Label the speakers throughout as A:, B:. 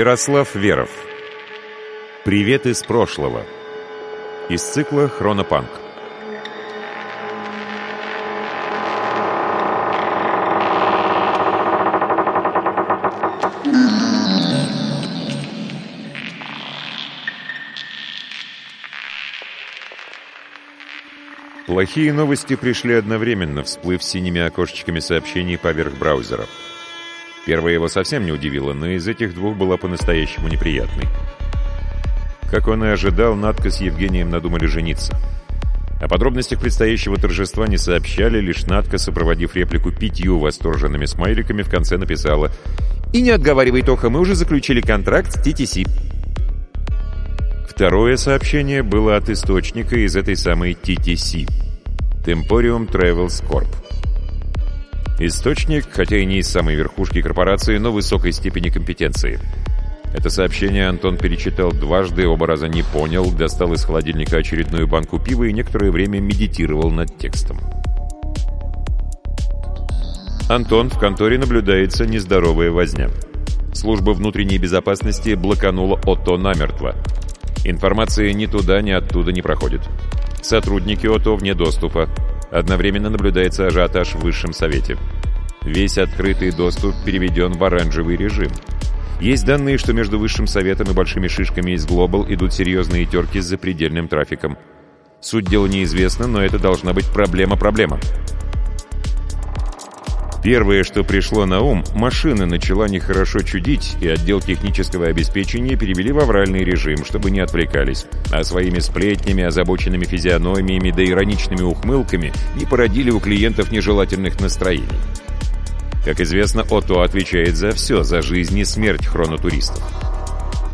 A: Ярослав Веров. Привет из прошлого. Из цикла «Хронопанк». Плохие новости пришли одновременно, всплыв синими окошечками сообщений поверх браузера. Первая его совсем не удивила, но из этих двух была по-настоящему неприятной. Как он и ожидал, Надка с Евгением надумали жениться. О подробностях предстоящего торжества не сообщали, лишь Надка, сопроводив реплику пятью восторженными смайликами, в конце написала «И не отговаривай, Тоха, мы уже заключили контракт с TTC». Второе сообщение было от источника из этой самой TTC – Temporium Travels Corp. Источник, хотя и не из самой верхушки корпорации, но высокой степени компетенции. Это сообщение Антон перечитал дважды, оба раза не понял, достал из холодильника очередную банку пива и некоторое время медитировал над текстом. Антон, в конторе наблюдается нездоровая возня. Служба внутренней безопасности блоканула ОТО намертво. Информация ни туда, ни оттуда не проходит. Сотрудники ОТО вне доступа. Одновременно наблюдается ажиотаж в Высшем Совете. Весь открытый доступ переведен в оранжевый режим. Есть данные, что между Высшим Советом и большими шишками из Global идут серьезные терки с запредельным трафиком. Суть дела неизвестна, но это должна быть проблема-проблема. Первое, что пришло на ум, машина начала нехорошо чудить, и отдел технического обеспечения перевели в авральный режим, чтобы не отвлекались, а своими сплетнями, озабоченными физиономиями да ироничными ухмылками не породили у клиентов нежелательных настроений. Как известно, ОТО отвечает за все, за жизнь и смерть хронотуристов.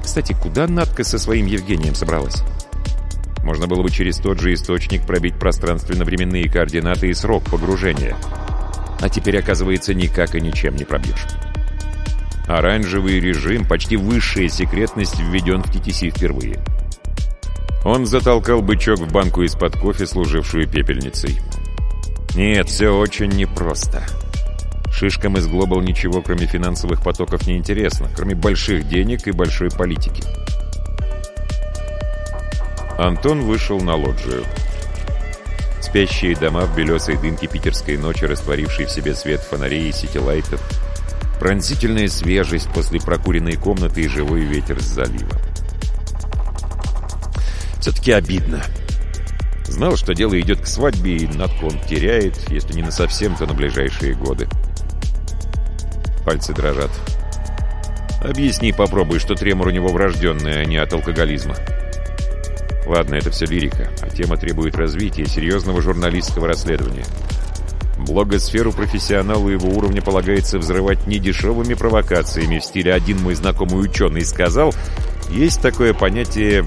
A: Кстати, куда Надка со своим Евгением собралась? Можно было бы через тот же источник пробить пространственно-временные координаты и срок погружения – а теперь, оказывается, никак и ничем не пробьешь. Оранжевый режим, почти высшая секретность, введен в TTC впервые. Он затолкал бычок в банку из-под кофе, служившую пепельницей. Нет, все очень непросто. Шишкам из Глобал ничего, кроме финансовых потоков, не интересно, кроме больших денег и большой политики. Антон вышел на лоджию. Спящие дома в белесой дымке питерской ночи, растворившей в себе свет фонарей и сетилайтов. Пронзительная свежесть после прокуренной комнаты и живой ветер с залива. Все-таки обидно. Знал, что дело идет к свадьбе, и надку он теряет, если не на совсем, то на ближайшие годы. Пальцы дрожат. Объясни, попробуй, что тремор у него врожденный, а не от алкоголизма. Ладно, это все лирика, а тема требует развития серьезного журналистского расследования. Блогосферу профессионалу его уровня полагается взрывать не дешевыми провокациями в стиле «один мой знакомый ученый сказал», есть такое понятие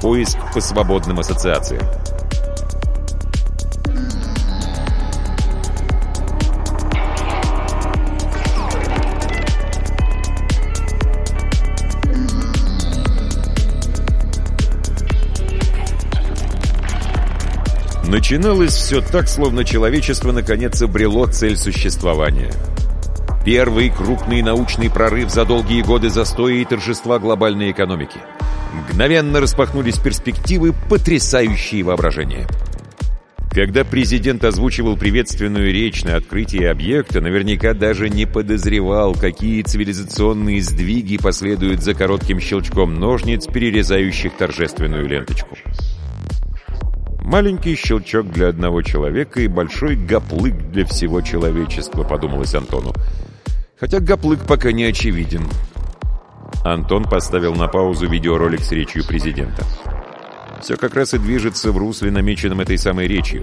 A: «поиск по свободным ассоциациям». Начиналось все так, словно человечество наконец обрело цель существования. Первый крупный научный прорыв за долгие годы застоя и торжества глобальной экономики. Мгновенно распахнулись перспективы, потрясающие воображение. Когда президент озвучивал приветственную речь на открытии объекта, наверняка даже не подозревал, какие цивилизационные сдвиги последуют за коротким щелчком ножниц, перерезающих торжественную ленточку. Маленький щелчок для одного человека и большой гоплык для всего человечества, подумалось Антону. Хотя гоплык пока не очевиден. Антон поставил на паузу видеоролик с речью президента. Все как раз и движется в русле, намеченном этой самой речью.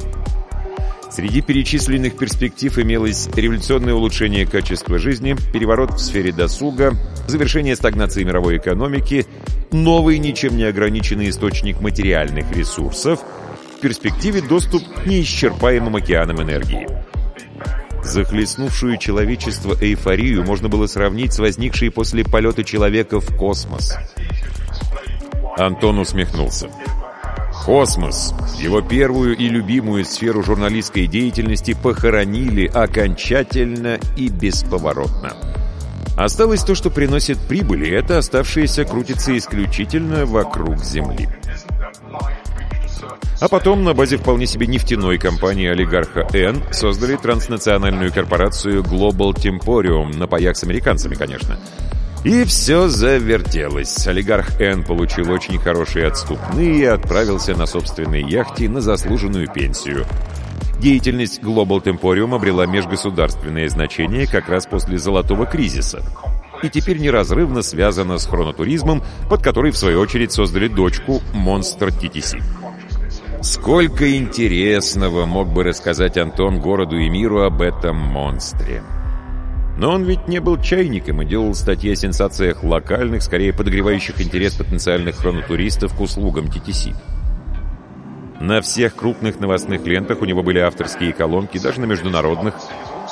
A: Среди перечисленных перспектив имелось революционное улучшение качества жизни, переворот в сфере досуга, завершение стагнации мировой экономики, новый ничем не ограниченный источник материальных ресурсов – в перспективе доступ к неисчерпаемым океанам энергии. Захлестнувшую человечество эйфорию можно было сравнить с возникшей после полета человека в космос. Антон усмехнулся. Космос, его первую и любимую сферу журналистской деятельности, похоронили окончательно и бесповоротно. Осталось то, что приносит прибыль, и это оставшееся крутится исключительно вокруг Земли. А потом на базе вполне себе нефтяной компании олигарха N создали транснациональную корпорацию Global Temporium, на паях с американцами, конечно. И все завертелось. Олигарх N получил очень хорошие отступные и отправился на собственной яхте на заслуженную пенсию. Деятельность Global Temporium обрела межгосударственное значение как раз после золотого кризиса. И теперь неразрывно связана с хронотуризмом, под который, в свою очередь, создали дочку Monster TTC. Сколько интересного мог бы рассказать Антон городу и миру об этом монстре. Но он ведь не был чайником и делал статьи о сенсациях локальных, скорее подогревающих интерес потенциальных хронотуристов к услугам TTC. На всех крупных новостных лентах у него были авторские колонки, даже на международных.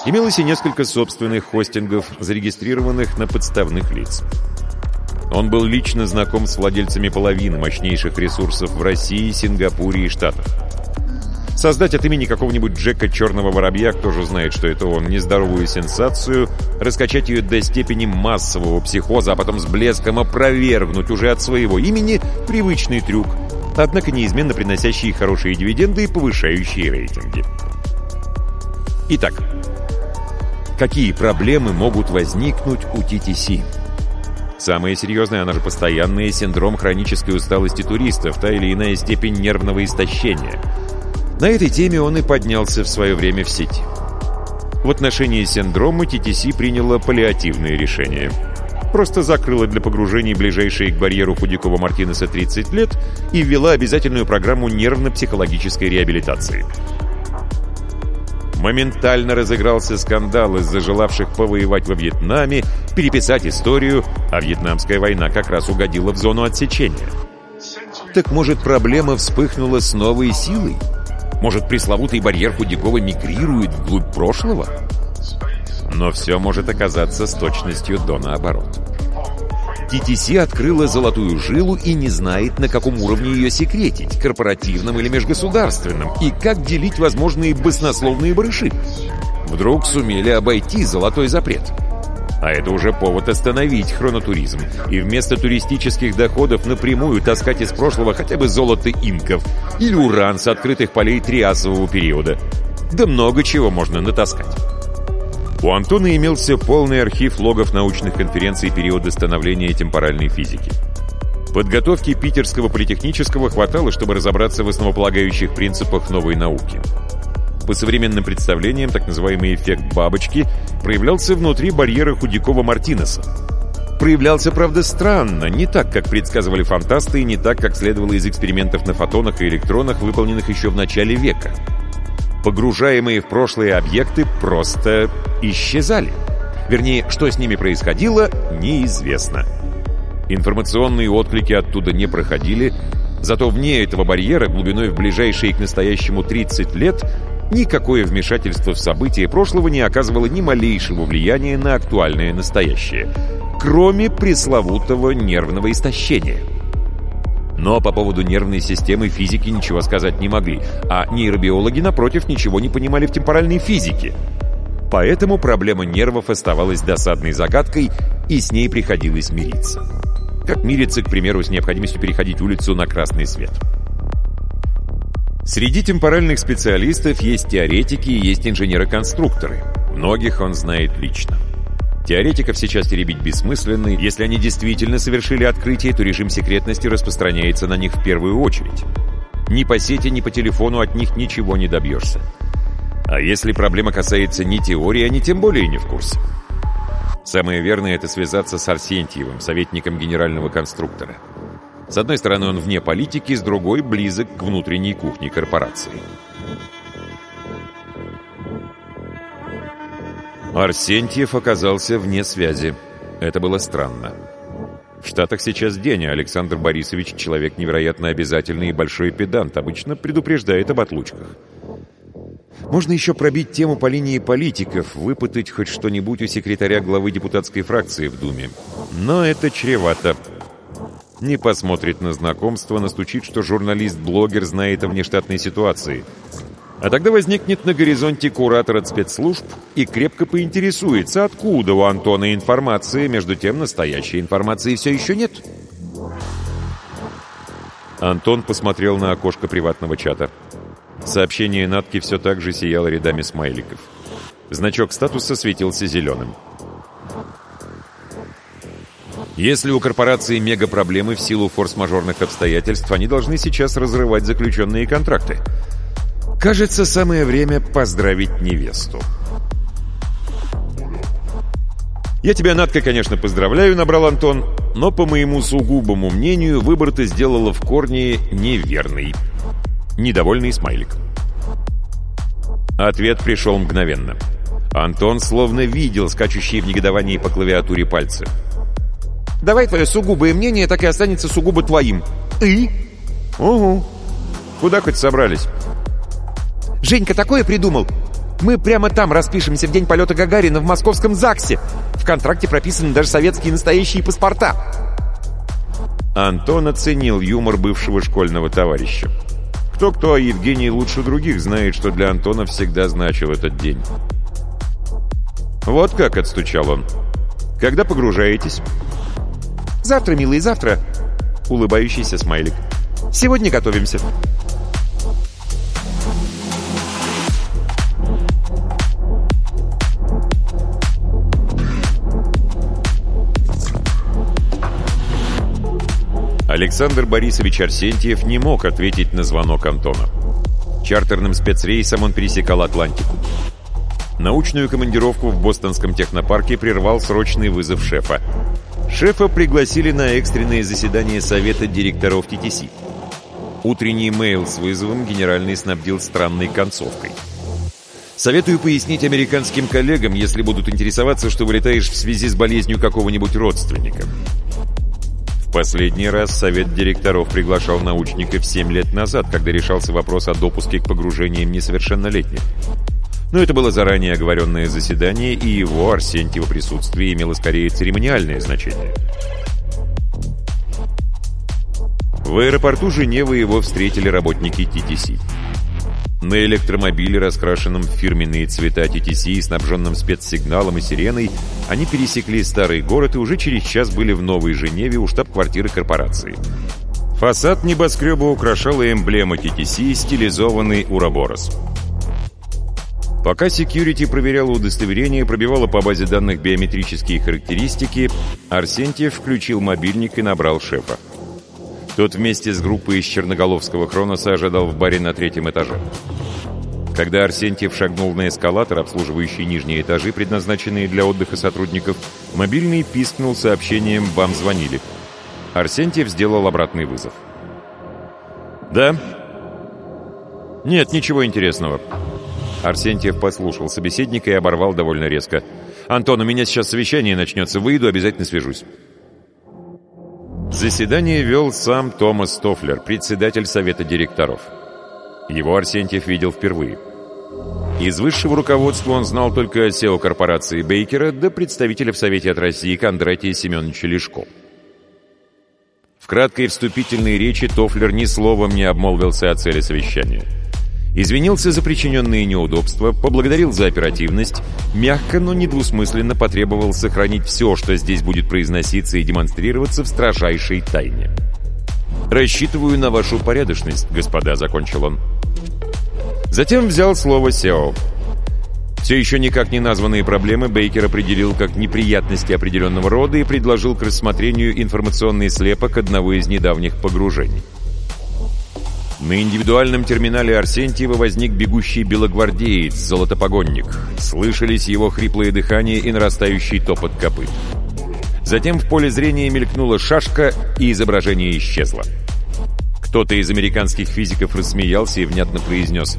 A: Имелось и несколько собственных хостингов, зарегистрированных на подставных лиц. Он был лично знаком с владельцами половины мощнейших ресурсов в России, Сингапуре и Штатах. Создать от имени какого-нибудь Джека Черного Воробья, кто же знает, что это он, нездоровую сенсацию, раскачать ее до степени массового психоза, а потом с блеском опровергнуть уже от своего имени привычный трюк, однако неизменно приносящий хорошие дивиденды и повышающие рейтинги. Итак, какие проблемы могут возникнуть у TTC? Самое серьезное, она же постоянная, синдром хронической усталости туристов, та или иная степень нервного истощения. На этой теме он и поднялся в свое время в сеть. В отношении синдрома TTC приняла паллиативное решение. Просто закрыла для погружений ближайшие к барьеру Худякова-Мартинеса 30 лет и ввела обязательную программу нервно-психологической реабилитации – Моментально разыгрался скандал из-за желавших повоевать во Вьетнаме, переписать историю, а Вьетнамская война как раз угодила в зону отсечения. Так может проблема вспыхнула с новой силой? Может пресловутый барьер Худякова мигрирует вглубь прошлого? Но все может оказаться с точностью до наоборот. TTC открыла золотую жилу и не знает, на каком уровне ее секретить, корпоративном или межгосударственном, и как делить возможные баснословные барыши. Вдруг сумели обойти золотой запрет. А это уже повод остановить хронотуризм и вместо туристических доходов напрямую таскать из прошлого хотя бы золото инков или уран с открытых полей триасового периода. Да много чего можно натаскать. У Антона имелся полный архив логов научных конференций периода становления темпоральной физики. Подготовки Питерского политехнического хватало, чтобы разобраться в основополагающих принципах новой науки. По современным представлениям, так называемый эффект бабочки проявлялся внутри барьера Худякова-Мартинеса. Проявлялся, правда, странно, не так, как предсказывали фантасты, и не так, как следовало из экспериментов на фотонах и электронах, выполненных еще в начале века – погружаемые в прошлые объекты просто исчезали. Вернее, что с ними происходило, неизвестно. Информационные отклики оттуда не проходили, зато вне этого барьера, глубиной в ближайшие к настоящему 30 лет, никакое вмешательство в события прошлого не оказывало ни малейшего влияния на актуальное настоящее, кроме пресловутого нервного истощения. Но по поводу нервной системы физики ничего сказать не могли, а нейробиологи, напротив, ничего не понимали в темпоральной физике. Поэтому проблема нервов оставалась досадной загадкой, и с ней приходилось мириться. Как мириться, к примеру, с необходимостью переходить улицу на красный свет. Среди темпоральных специалистов есть теоретики и есть инженеры-конструкторы. Многих он знает лично. Теоретиков сейчас теребить бессмысленно. Если они действительно совершили открытие, то режим секретности распространяется на них в первую очередь. Ни по сети, ни по телефону от них ничего не добьешься. А если проблема касается не теории, они тем более не в курсе. Самое верное — это связаться с Арсентьевым, советником генерального конструктора. С одной стороны, он вне политики, с другой — близок к внутренней кухне корпорации. Арсентьев оказался вне связи. Это было странно. В Штатах сейчас день, а Александр Борисович человек невероятно обязательный и большой педант, обычно предупреждает об отлучках. Можно еще пробить тему по линии политиков, выпытать хоть что-нибудь у секретаря главы депутатской фракции в Думе. Но это чревато. Не посмотрит на знакомство, настучит, что журналист-блогер знает о внештатной ситуации – А тогда возникнет на горизонте куратор от спецслужб и крепко поинтересуется, откуда у Антона информация, между тем настоящей информации все еще нет. Антон посмотрел на окошко приватного чата. Сообщение Натки все так же сияло рядами смайликов. Значок статуса светился зеленым. Если у корпорации мега-проблемы в силу форс-мажорных обстоятельств, они должны сейчас разрывать заключенные контракты. Кажется, самое время поздравить невесту. «Я тебя, Надка, конечно, поздравляю», — набрал Антон, «но, по моему сугубому мнению, выбор ты сделала в корне неверный». Недовольный смайлик. Ответ пришел мгновенно. Антон словно видел скачущие в негодовании по клавиатуре пальцы.
B: Давай твое сугубое мнение так и останется сугубо твоим. И?
A: Угу. Куда хоть собрались?
B: Женька такое придумал. Мы прямо там распишемся в день полета Гагарина в московском ЗАГСе. В контракте прописаны даже советские настоящие паспорта.
A: Антон оценил юмор бывшего школьного товарища. Кто-кто, а Евгений лучше других знает, что для Антона всегда значил этот день. «Вот как», — отстучал он. «Когда погружаетесь?»
B: «Завтра, милый, завтра!» Улыбающийся смайлик. «Сегодня готовимся!»
A: Александр Борисович Арсентьев не мог ответить на звонок Антона. Чартерным спецрейсом он пересекал Атлантику. Научную командировку в бостонском технопарке прервал срочный вызов шефа. Шефа пригласили на экстренное заседание Совета директоров ТТС. Утренний мейл с вызовом генеральный снабдил странной концовкой. Советую пояснить американским коллегам, если будут интересоваться, что вылетаешь в связи с болезнью какого-нибудь родственника. Последний раз Совет директоров приглашал научников 7 лет назад, когда решался вопрос о допуске к погружениям несовершеннолетних. Но это было заранее оговоренное заседание, и его, Арсентьево присутствие, имело скорее церемониальное значение. В аэропорту Женевы его встретили работники ТТС. На электромобиле, раскрашенном в фирменные цвета ТТС и снабженном спецсигналом и сиреной, они пересекли старый город и уже через час были в Новой Женеве у штаб-квартиры корпорации. Фасад небоскреба украшала эмблема ТТС, стилизованный Ураборос. Пока секьюрити проверяла удостоверение, пробивала по базе данных биометрические характеристики, Арсентьев включил мобильник и набрал шефа. Тот вместе с группой из Черноголовского Хроноса ожидал в баре на третьем этаже. Когда Арсентьев шагнул на эскалатор, обслуживающий нижние этажи, предназначенные для отдыха сотрудников, мобильный пискнул сообщением «Вам звонили». Арсентьев сделал обратный вызов. «Да?» «Нет, ничего интересного». Арсентьев послушал собеседника и оборвал довольно резко. «Антон, у меня сейчас совещание начнется. Выйду, обязательно свяжусь». Заседание вел сам Томас Тофлер, председатель совета директоров. Его Арсентьев видел впервые. Из высшего руководства он знал только SEO корпорации Бейкера да представителя в Совете от России Кондратия Семеновича Лешко. В краткой вступительной речи Тофлер ни словом не обмолвился о цели совещания – Извинился за причиненные неудобства, поблагодарил за оперативность, мягко, но недвусмысленно потребовал сохранить все, что здесь будет произноситься и демонстрироваться в строжайшей тайне. «Рассчитываю на вашу порядочность, господа», — закончил он. Затем взял слово Сео. Все еще никак не названные проблемы Бейкер определил как неприятности определенного рода и предложил к рассмотрению информационный слепок одного из недавних погружений. На индивидуальном терминале Арсентьева возник бегущий белогвардеец, золотопогонник. Слышались его хриплое дыхание и нарастающий топот копыт. Затем в поле зрения мелькнула шашка, и изображение исчезло. Кто-то из американских физиков рассмеялся и внятно произнес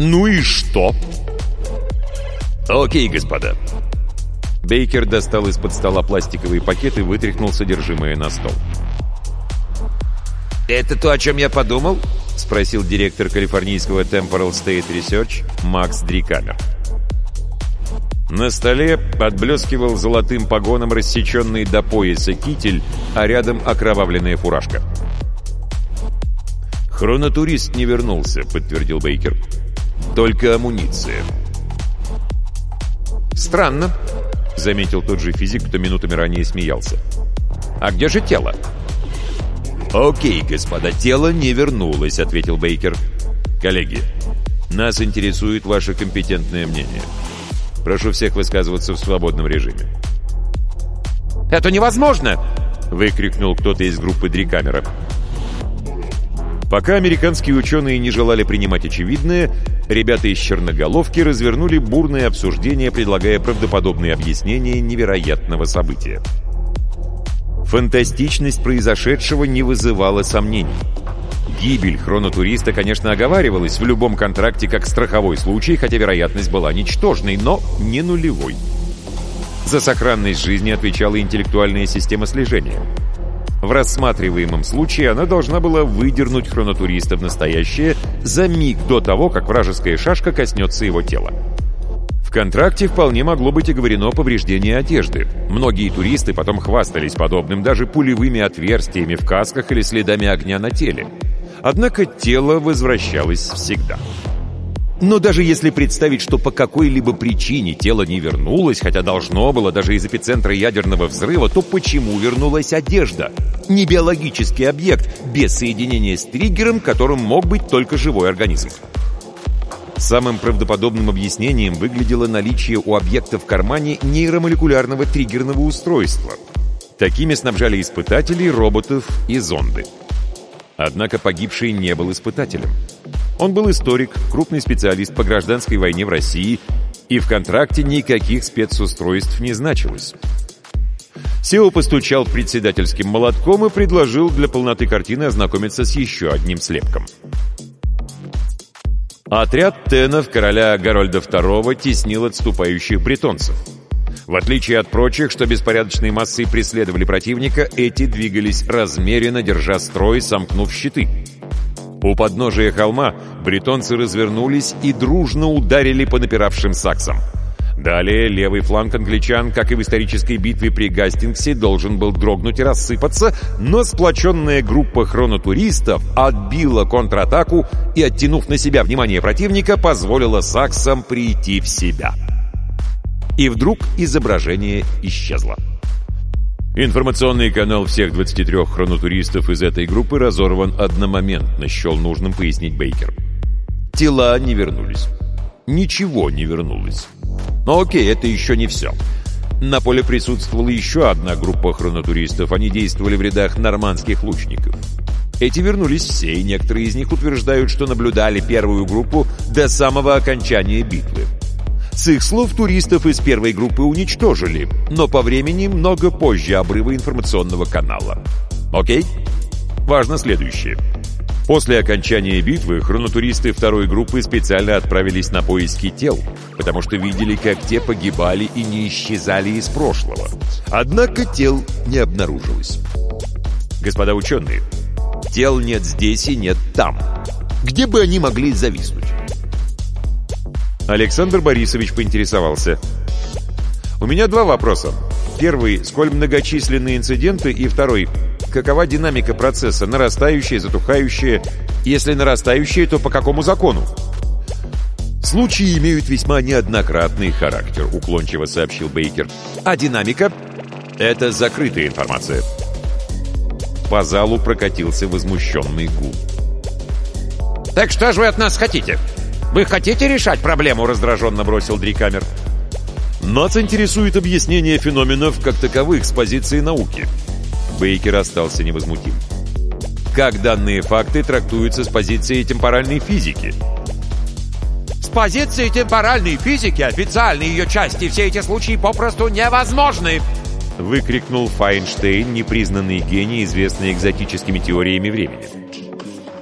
A: «Ну и что?» «Окей, господа». Бейкер достал из-под стола пластиковый пакет и вытряхнул содержимое на стол.
B: «Это то, о чем я подумал?» — спросил директор калифорнийского Temporal State Research Макс Дрикамер.
A: На столе подблескивал золотым погоном рассеченный до пояса китель, а рядом окровавленная фуражка. «Хронотурист не вернулся», — подтвердил Бейкер. Только амуниция.
B: «Странно», — заметил тот же физик, кто минутами ранее смеялся. «А где же тело?»
A: «Окей, господа, тело не вернулось», — ответил Бейкер. «Коллеги, нас интересует ваше компетентное мнение. Прошу всех высказываться в свободном режиме».
B: «Это невозможно!»
A: — выкрикнул кто-то из группы Дрикамера. Пока американские ученые не желали принимать очевидное, ребята из Черноголовки развернули бурное обсуждение, предлагая правдоподобные объяснения невероятного события. Фантастичность произошедшего не вызывала сомнений. Гибель хронотуриста, конечно, оговаривалась в любом контракте как страховой случай, хотя вероятность была ничтожной, но не нулевой. За сохранность жизни отвечала интеллектуальная система слежения. В рассматриваемом случае она должна была выдернуть хронотуриста в настоящее за миг до того, как вражеская шашка коснется его тела. В контракте вполне могло быть оговорено повреждение одежды. Многие туристы потом хвастались подобным даже пулевыми отверстиями в касках или следами огня на теле. Однако тело возвращалось всегда. Но даже если представить, что по какой-либо причине тело не вернулось, хотя должно было даже из эпицентра ядерного взрыва, то почему вернулась одежда? Не биологический объект, без соединения с триггером, которым мог быть только живой организм. Самым правдоподобным объяснением выглядело наличие у объекта в кармане нейромолекулярного триггерного устройства. Такими снабжали испытателей, роботов и зонды. Однако погибший не был испытателем. Он был историк, крупный специалист по гражданской войне в России, и в контракте никаких спецустройств не значилось. Сео постучал председательским молотком и предложил для полноты картины ознакомиться с еще одним слепком. Отряд тенов короля Гарольда II теснил отступающих бретонцев. В отличие от прочих, что беспорядочной массой преследовали противника, эти двигались размеренно, держа строй, сомкнув щиты. У подножия холма бретонцы развернулись и дружно ударили по напиравшим саксам. Далее левый фланг англичан, как и в исторической битве при Гастингсе, должен был дрогнуть и рассыпаться, но сплоченная группа хронотуристов отбила контратаку и, оттянув на себя внимание противника, позволила саксам прийти в себя. И вдруг изображение исчезло. Информационный канал всех 23 хронотуристов из этой группы разорван одномоментно, счел нужным пояснить Бейкер. Тела не вернулись. Ничего не вернулось. Но окей, это еще не все. На поле присутствовала еще одна группа хронотуристов. Они действовали в рядах нормандских лучников. Эти вернулись все, и некоторые из них утверждают, что наблюдали первую группу до самого окончания битвы. С их слов туристов из первой группы уничтожили, но по времени много позже обрыва информационного канала. Окей? Важно следующее. После окончания битвы хронотуристы второй группы специально отправились на поиски тел, потому что видели, как те погибали и не исчезали из прошлого. Однако тел не обнаружилось. Господа ученые, тел нет здесь и нет там. Где бы они могли зависнуть? Александр Борисович поинтересовался. «У меня два вопроса. Первый, сколь многочисленные инциденты, и второй, какова динамика процесса, нарастающая, затухающая? Если нарастающая, то по какому закону?» «Случаи имеют весьма неоднократный характер», — уклончиво сообщил Бейкер. «А динамика — это закрытая информация». По залу прокатился возмущенный гул.
B: «Так что же вы от нас хотите?» «Вы хотите решать проблему?» — раздраженно бросил Дрикамер.
A: «Нас интересует объяснение феноменов как таковых с позиции науки». Бейкер остался невозмутим. «Как данные факты трактуются с позиции темпоральной физики?»
B: «С позиции темпоральной физики официальные ее части все эти случаи попросту невозможны!»
A: выкрикнул Файнштейн, непризнанный гений, известный экзотическими теориями времени.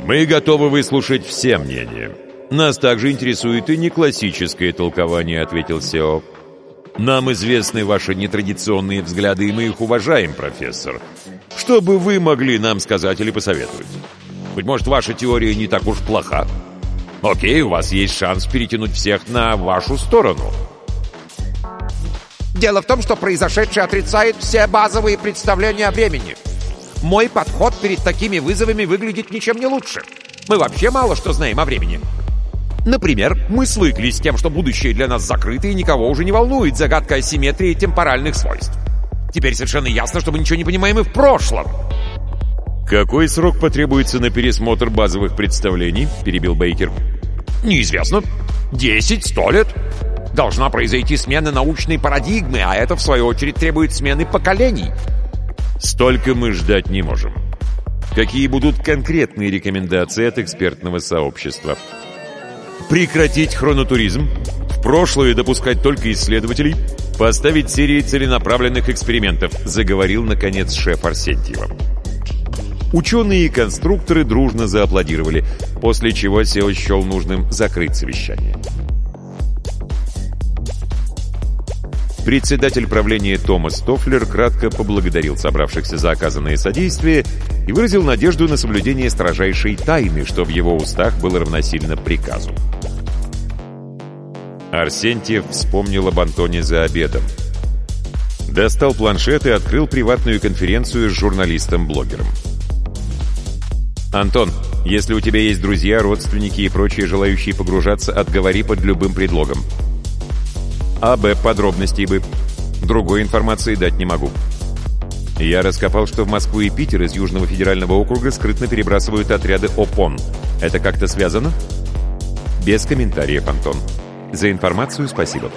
A: «Мы готовы выслушать все мнения». «Нас также интересует и не классическое толкование», — ответил Сео. «Нам известны ваши нетрадиционные взгляды, и мы их уважаем, профессор. Что бы вы могли нам сказать или посоветовать? Быть может, ваша теория не так уж плоха? Окей, у вас есть шанс перетянуть всех на вашу сторону».
B: Дело в том, что произошедшее отрицает все базовые представления о времени. Мой подход перед такими вызовами выглядит ничем не лучше. Мы вообще мало что знаем о времени. Например, мы свыклись с тем, что будущее для нас закрыто и никого уже не волнует загадка асимметрии темпоральных свойств. Теперь совершенно ясно, что мы ничего не понимаем и в прошлом.
A: «Какой срок потребуется на пересмотр базовых представлений?» — перебил Бейкер.
B: «Неизвестно. Десять, сто лет. Должна произойти смена научной парадигмы, а это, в свою очередь, требует смены поколений».
A: «Столько мы ждать не можем. Какие будут конкретные рекомендации от экспертного сообщества?» Прекратить хронотуризм, в прошлое допускать только исследователей, поставить серии целенаправленных экспериментов, заговорил, наконец, шеф Арсентьева. Ученые и конструкторы дружно зааплодировали, после чего Сео счел нужным закрыть совещание. Председатель правления Томас Тофлер кратко поблагодарил собравшихся за оказанное содействие и выразил надежду на соблюдение строжайшей тайны, что в его устах было равносильно приказу. Арсентьев вспомнил об Антоне за обедом. Достал планшет и открыл приватную конференцию с журналистом-блогером. «Антон, если у тебя есть друзья, родственники и прочие желающие погружаться, отговори под любым предлогом. А, Б, подробностей бы. Другой информации дать не могу». Я раскопал, что в Москву и Питер из Южного федерального округа скрытно перебрасывают отряды ОПОН. Это как-то связано? Без комментариев, Антон. За информацию спасибо.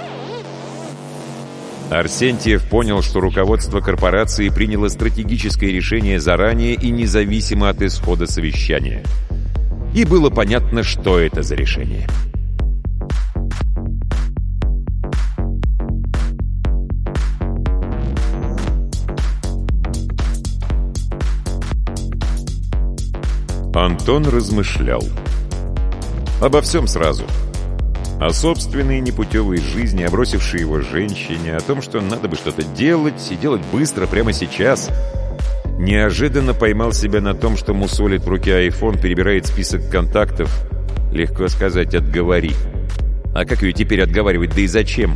A: Арсентьев понял, что руководство корпорации приняло стратегическое решение заранее и независимо от исхода совещания. И было понятно, что это за решение. Антон размышлял. Обо всем сразу. О собственной непутевой жизни, о бросившей его женщине, о том, что надо бы что-то делать, и делать быстро, прямо сейчас. Неожиданно поймал себя на том, что мусолит в руке айфон, перебирает список контактов. Легко сказать «отговори». А как ее теперь отговаривать, да и зачем?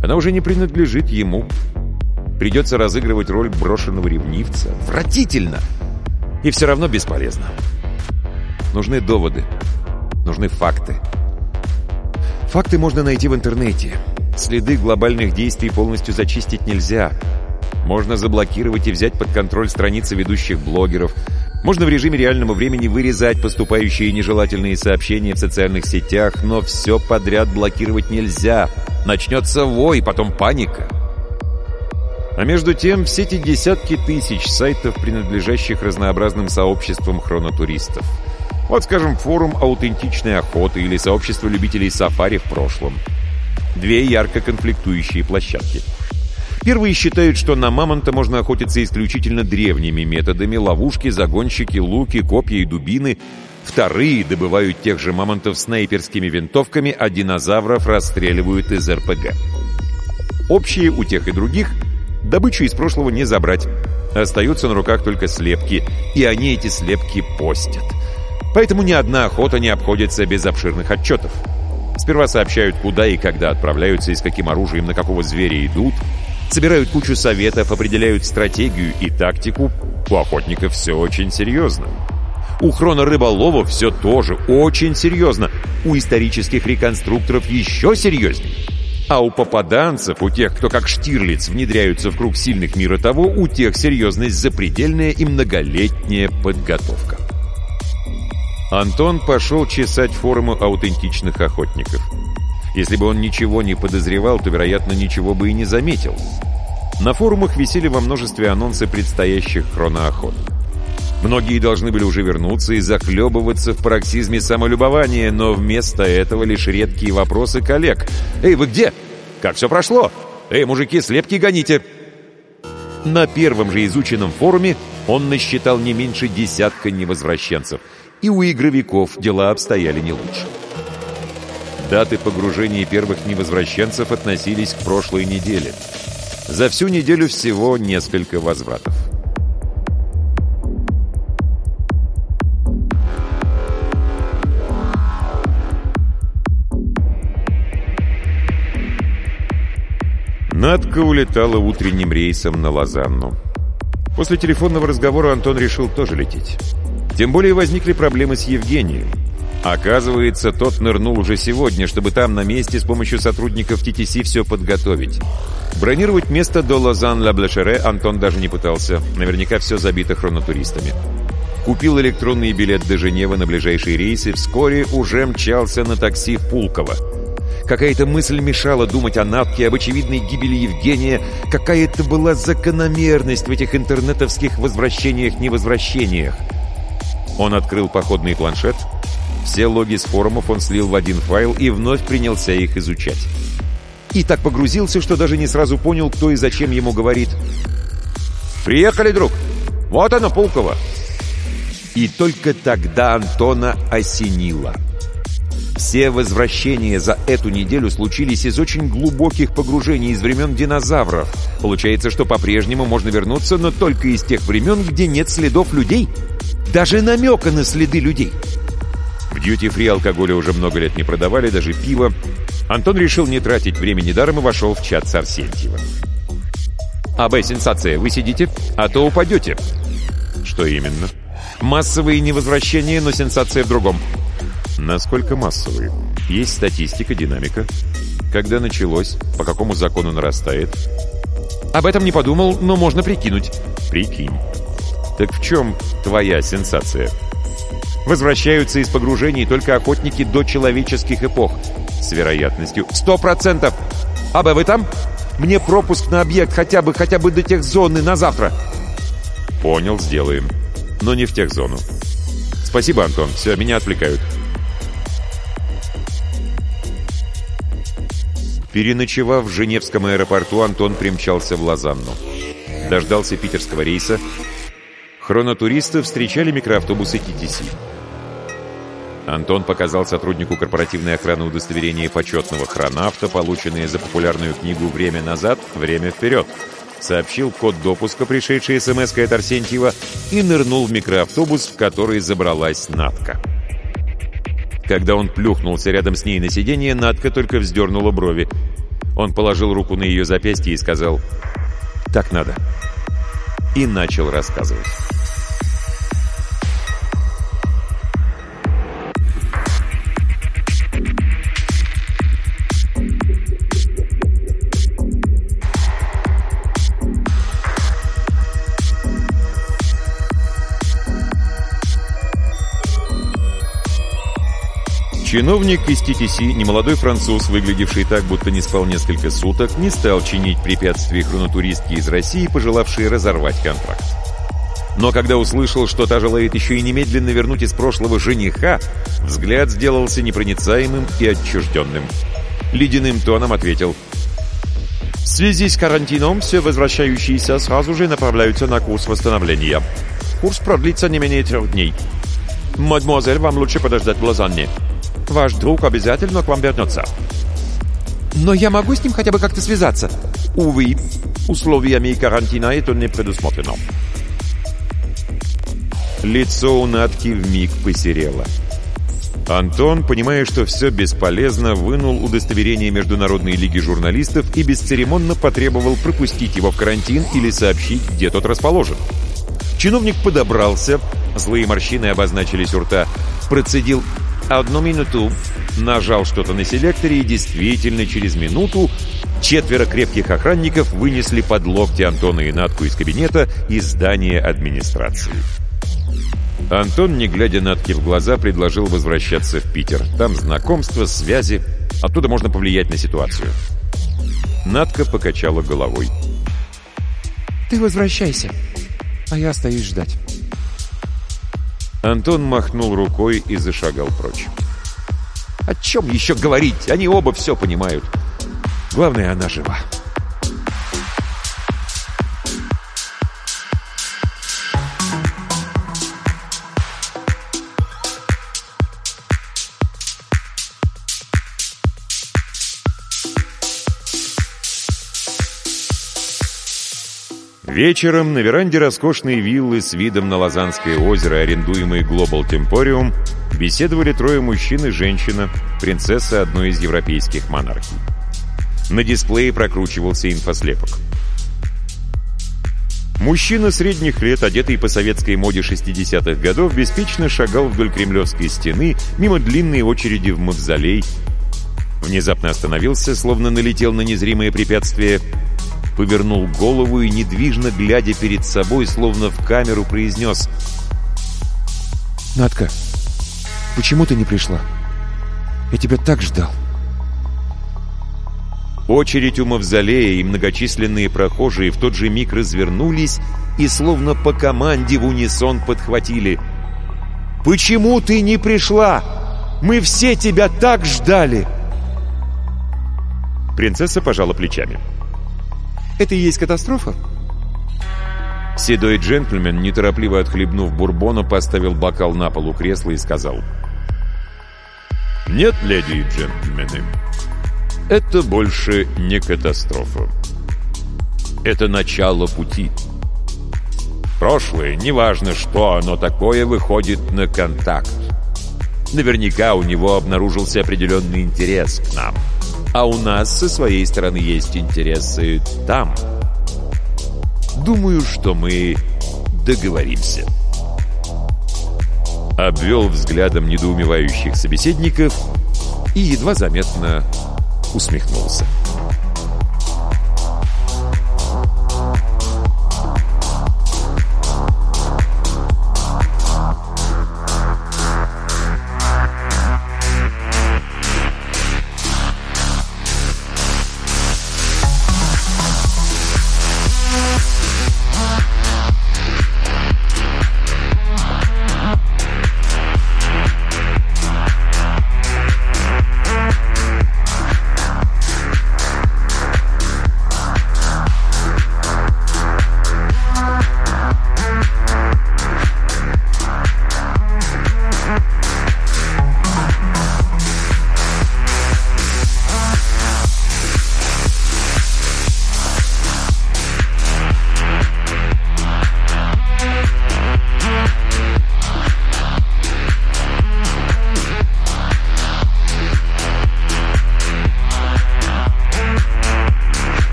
A: Она уже не принадлежит ему. Придется разыгрывать роль брошенного ревнивца. Вратительно! И все равно бесполезно. Нужны доводы. Нужны факты. Факты можно найти в интернете. Следы глобальных действий полностью зачистить нельзя. Можно заблокировать и взять под контроль страницы ведущих блогеров. Можно в режиме реального времени вырезать поступающие нежелательные сообщения в социальных сетях, но все подряд блокировать нельзя. Начнется вой, потом паника. А между тем, все эти десятки тысяч сайтов, принадлежащих разнообразным сообществам хронотуристов. Вот, скажем, форум аутентичной охоты или сообщество любителей сафари в прошлом. Две ярко конфликтующие площадки. Первые считают, что на мамонта можно охотиться исключительно древними методами ловушки, загонщики, луки, копья и дубины. Вторые добывают тех же мамонтов снайперскими винтовками, а динозавров расстреливают из РПГ. Общие у тех и других – Добычу из прошлого не забрать. Остаются на руках только слепки, и они эти слепки постят. Поэтому ни одна охота не обходится без обширных отчетов. Сперва сообщают, куда и когда отправляются и с каким оружием на какого зверя идут, собирают кучу советов, определяют стратегию и тактику. У охотников все очень серьезно. У хронорыболовов все тоже очень серьезно. У исторических реконструкторов еще серьезнее. А у попаданцев, у тех, кто как Штирлиц внедряются в круг сильных мира того, у тех серьезность запредельная и многолетняя подготовка. Антон пошел чесать форумы аутентичных охотников. Если бы он ничего не подозревал, то, вероятно, ничего бы и не заметил. На форумах висели во множестве анонсы предстоящих хроноохот. Многие должны были уже вернуться и захлебываться в пароксизме самолюбования, но вместо этого лишь редкие вопросы коллег. «Эй, вы где? Как все прошло? Эй, мужики, слепки гоните!» На первом же изученном форуме он насчитал не меньше десятка невозвращенцев, и у игровиков дела обстояли не лучше. Даты погружения первых невозвращенцев относились к прошлой неделе. За всю неделю всего несколько возвратов. Надка улетала утренним рейсом на Лозанну. После телефонного разговора Антон решил тоже лететь. Тем более возникли проблемы с Евгением. Оказывается, тот нырнул уже сегодня, чтобы там на месте с помощью сотрудников ТТС все подготовить. Бронировать место до Лозан-Ла-Блешере Антон даже не пытался. Наверняка все забито хронотуристами. Купил электронный билет до Женевы на ближайший рейс и вскоре уже мчался на такси в Пулково. Какая-то мысль мешала думать о Натке, об очевидной гибели Евгения. Какая-то была закономерность в этих интернетовских возвращениях-невозвращениях. Он открыл походный планшет. Все логи с форумов он слил в один файл и вновь принялся их изучать. И так погрузился, что даже не сразу понял, кто и зачем ему говорит. «Приехали, друг! Вот оно, Пулково!» И только тогда Антона осенило. Все возвращения за эту неделю случились из очень глубоких погружений из времен динозавров. Получается, что по-прежнему можно вернуться, но только из тех времен, где нет следов людей. Даже намека на следы людей. В дьюти-фри алкоголя уже много лет не продавали, даже пиво. Антон решил не тратить времени даром и вошел в чат с Арсентьевым. «АБ, сенсация, вы сидите, а то упадете». «Что именно?» Массовые невозвращения, но сенсация в другом. Насколько массовые? Есть статистика, динамика. Когда началось? По какому закону нарастает? Об этом не подумал, но можно прикинуть. Прикинь. Так в чем твоя сенсация? Возвращаются из погружений только охотники до человеческих эпох. С вероятностью сто процентов. Абе, вы там? Мне пропуск на объект хотя бы, хотя бы до тех зоны на завтра. Понял, сделаем но не в техзону. Спасибо, Антон. Все, меня отвлекают. Переночевав в Женевском аэропорту, Антон примчался в Лозанну. Дождался питерского рейса. Хронотуристы встречали микроавтобусы ТТС. Антон показал сотруднику корпоративной охраны удостоверение почетного хронавта, полученное за популярную книгу «Время назад, время вперед», сообщил код допуска, пришедший смс от Арсентьева, и нырнул в микроавтобус, в который забралась Натка. Когда он плюхнулся рядом с ней на сиденье, Натка только вздернула брови. Он положил руку на ее запястье и сказал «Так надо». И начал рассказывать. Чиновник из ТТС, немолодой француз, выглядевший так, будто не спал несколько суток, не стал чинить препятствий хронотуристки из России, пожелавшие разорвать контракт. Но когда услышал, что та желает еще и немедленно вернуть из прошлого жениха, взгляд сделался непроницаемым и отчужденным. Ледяным тоном ответил «В связи с карантином все возвращающиеся сразу же направляются на курс восстановления. Курс продлится не менее трех дней. Мадемуазель, вам лучше подождать в Лозанне». Ваш друг обязательно к вам вернется. Но я могу с ним хотя бы как-то связаться? Увы, условиями карантина это не предусмотрено. Лицо у Натки вмиг посерело. Антон, понимая, что все бесполезно, вынул удостоверение Международной лиги журналистов и бесцеремонно потребовал пропустить его в карантин или сообщить, где тот расположен. Чиновник подобрался, злые морщины обозначились у рта, процедил Одну минуту. Нажал что-то на селекторе, и действительно через минуту четверо крепких охранников вынесли под локти Антона и Натку из кабинета из здания администрации. Антон, не глядя Натке в глаза, предложил возвращаться в Питер. Там знакомства, связи. Оттуда можно повлиять на ситуацию. Натка покачала головой.
B: «Ты возвращайся, а я остаюсь ждать».
A: Антон махнул рукой и зашагал прочь.
B: «О чем еще говорить? Они оба все понимают. Главное, она жива».
A: Вечером на веранде роскошной виллы с видом на Лозанское озеро, арендуемой Global Temporium, беседовали трое мужчин и женщина, принцесса одной из европейских монархий. На дисплее прокручивался инфослепок. Мужчина средних лет, одетый по советской моде 60-х годов, беспечно шагал вдоль Кремлевской стены, мимо длинной очереди в мавзолей. Внезапно остановился, словно налетел на незримое препятствие, повернул голову и, недвижно глядя перед собой, словно в камеру, произнес
B: «Надка, почему ты не пришла? Я тебя так ждал».
A: Очередь у мавзолея и многочисленные прохожие в тот же миг развернулись и словно по команде в унисон подхватили. «Почему ты не пришла? Мы все тебя так ждали!» Принцесса пожала плечами.
B: «Это и есть катастрофа?»
A: Седой джентльмен, неторопливо отхлебнув бурбона, поставил бокал на полу кресла и сказал. «Нет, леди и джентльмены, это больше не катастрофа. Это начало пути. Прошлое, неважно что оно такое, выходит на контакт. Наверняка у него обнаружился определенный интерес к нам. А у нас со своей стороны есть интересы там. Думаю, что мы договоримся. Обвел взглядом недоумевающих собеседников и едва заметно усмехнулся.